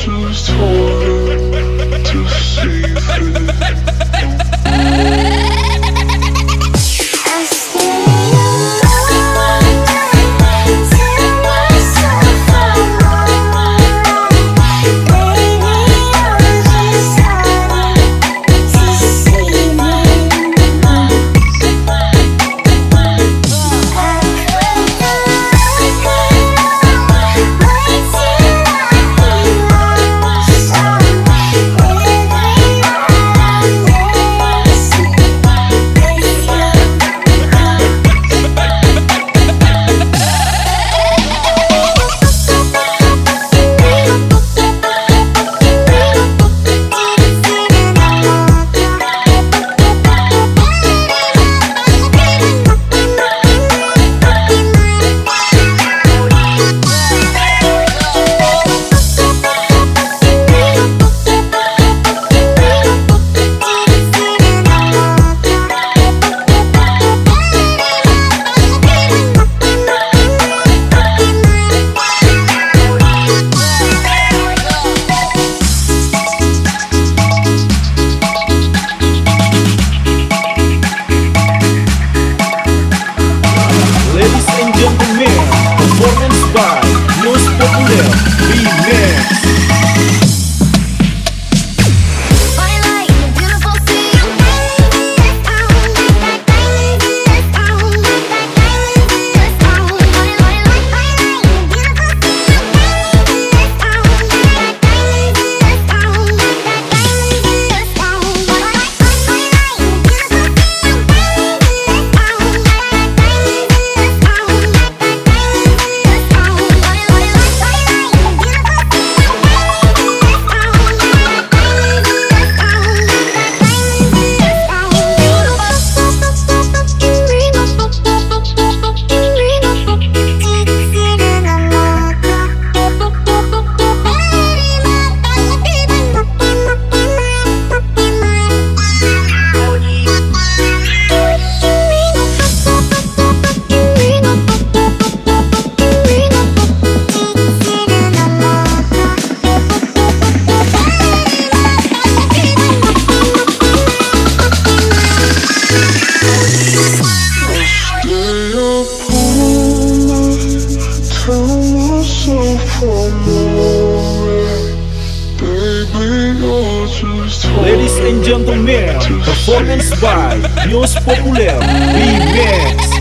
just told Popular Ladies and gentlemen, performance by Most Popular Remix.